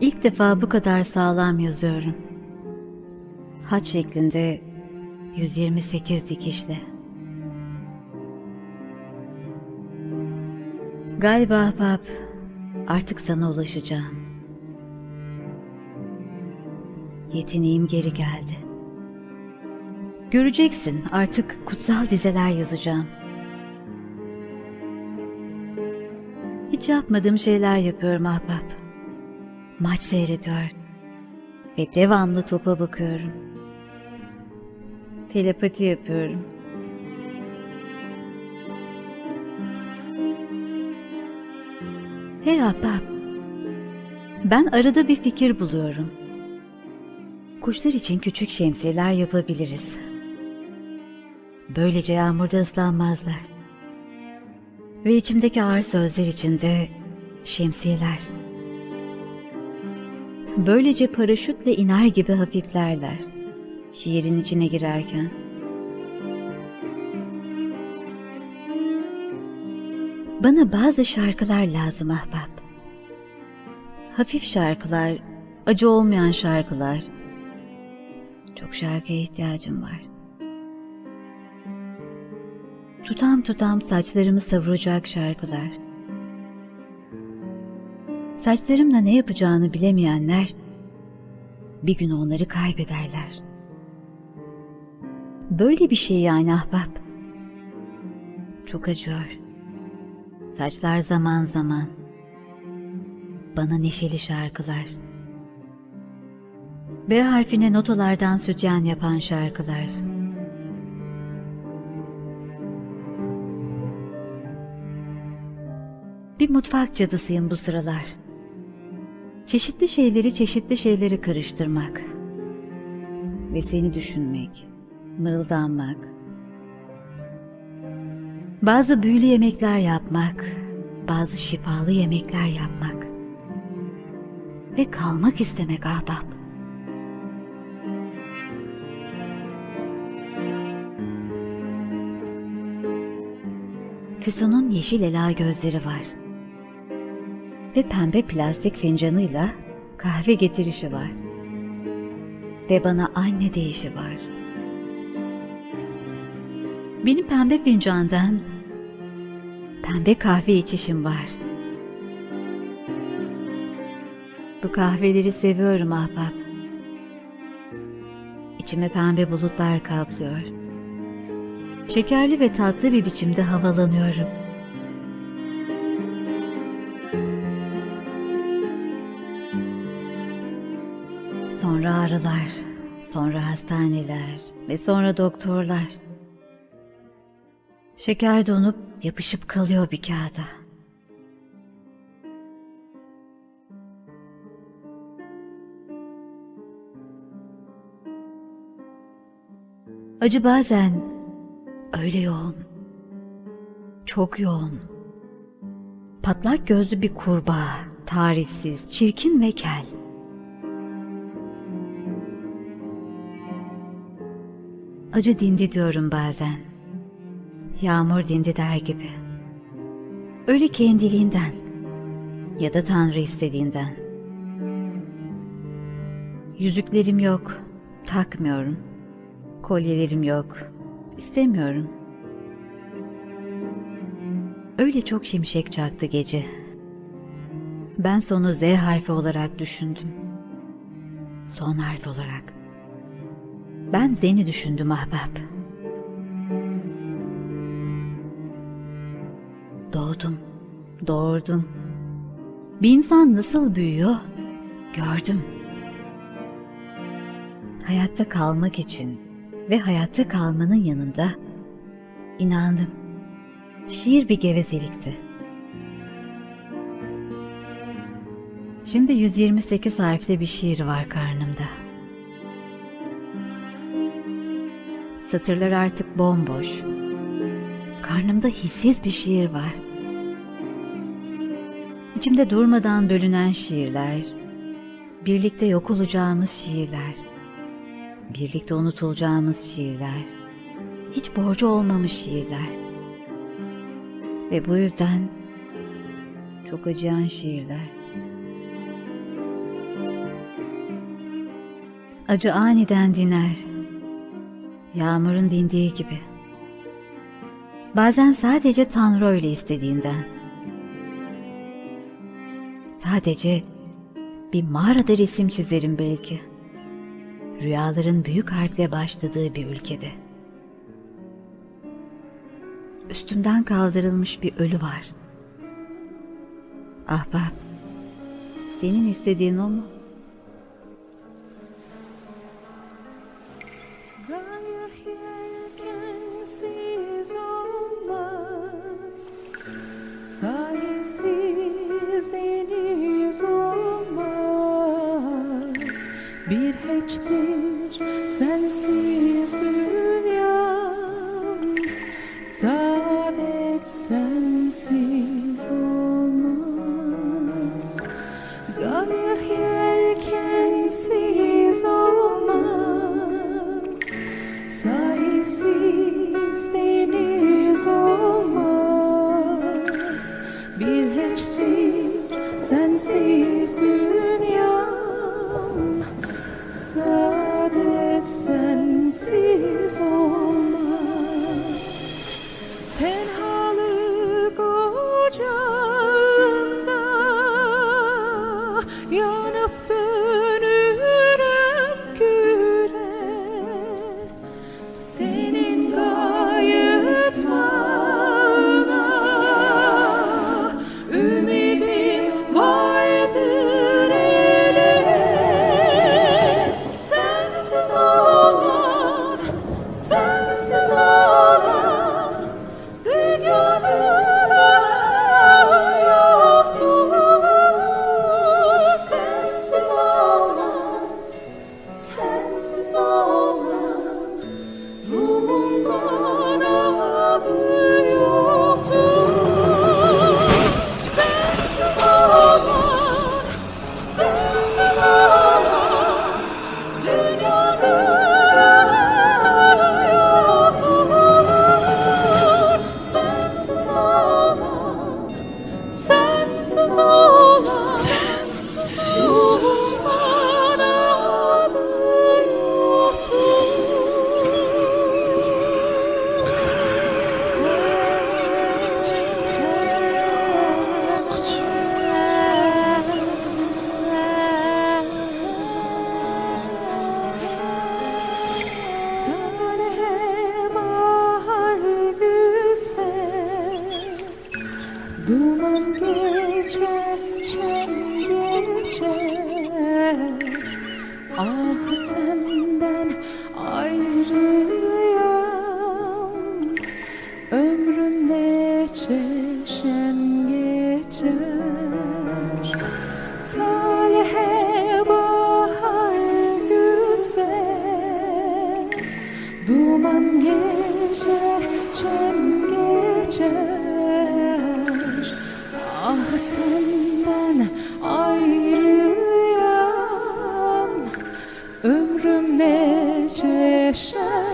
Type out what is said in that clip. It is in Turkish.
İlk defa bu kadar sağlam yazıyorum. Haç şeklinde 128 dikişle. Galiba ahbap artık sana ulaşacağım. Yeteneğim geri geldi. Göreceksin artık kutsal dizeler yazacağım. Hiç yapmadığım şeyler yapıyorum ahbap. Maç seyrediyor ve devamlı topa bakıyorum. Telepati yapıyorum. Hey ahbap. Ben arada bir fikir buluyorum. Kuşlar için küçük şemsiyeler yapabiliriz. Böylece yağmurda ıslanmazlar. Ve içimdeki ağır sözler içinde şemsiyeler. Böylece paraşütle iner gibi hafiflerler. Şiirin içine girerken. Bana bazı şarkılar lazım ahbap. Hafif şarkılar, acı olmayan şarkılar. Çok şarkıya ihtiyacım var. Tutam tutam saçlarımı savuracak şarkılar. Saçlarımla ne yapacağını bilemeyenler bir gün onları kaybederler. Böyle bir şey yani ahbap. Çok acıyor. Saçlar zaman zaman. Bana neşeli şarkılar. B harfine notalardan sütyen yapan şarkılar. Bir mutfak cadısıyım bu sıralar. Çeşitli şeyleri çeşitli şeyleri karıştırmak. Ve seni düşünmek, mırıldanmak. Bazı büyülü yemekler yapmak, bazı şifalı yemekler yapmak. Ve kalmak istemek ahbap. Füsun'un yeşil ela gözleri var. Ve pembe plastik fincanıyla kahve getirişi var. Ve bana anne deyişi var. Benim pembe fincandan pembe kahve içişim var. Bu kahveleri seviyorum ahbap. İçime pembe bulutlar kaplıyor. Şekerli ve tatlı bir biçimde havalanıyorum. Sonra ağrılar, sonra hastaneler ve sonra doktorlar. Şeker donup yapışıp kalıyor bir kağıda. Acı bazen öyle yoğun. Çok yoğun. Patlak gözlü bir kurbağa, tarifsiz, çirkin ve kel. Acı dindi diyorum bazen. Yağmur dindi der gibi. Öyle kendiliğinden ya da Tanrı istediğinden. Yüzüklerim yok, takmıyorum. Kolyelerim yok, istemiyorum. Öyle çok şimşek çaktı gece. Ben sonu Z harfi olarak düşündüm. Son harf olarak. Ben Zen'i düşündüm ahbap. Doğdum, doğurdum. Bir insan nasıl büyüyor gördüm. Hayatta kalmak için ve hayatta kalmanın yanında inandım. Şiir bir gevezelikti. Şimdi 128 harfli bir şiir var karnımda. Satırlar artık bomboş. Karnımda hissiz bir şiir var. İçimde durmadan bölünen şiirler, birlikte yok olacağımız şiirler, birlikte unutulacağımız şiirler, hiç borcu olmamış şiirler. Ve bu yüzden çok acıyan şiirler. Acı aniden diner. Yağmurun dindiği gibi. Bazen sadece Tanrı öyle istediğinden. Sadece bir mağarada resim çizerim belki. Rüyaların büyük harfle başladığı bir ülkede. Üstümden kaldırılmış bir ölü var. Ahbap, senin istediğin o mu? Bir hiçtir sensiz Saadet geçer, çen geçer Ah senden ayrıyam Ömrüm nece şen geçer ne cieszę.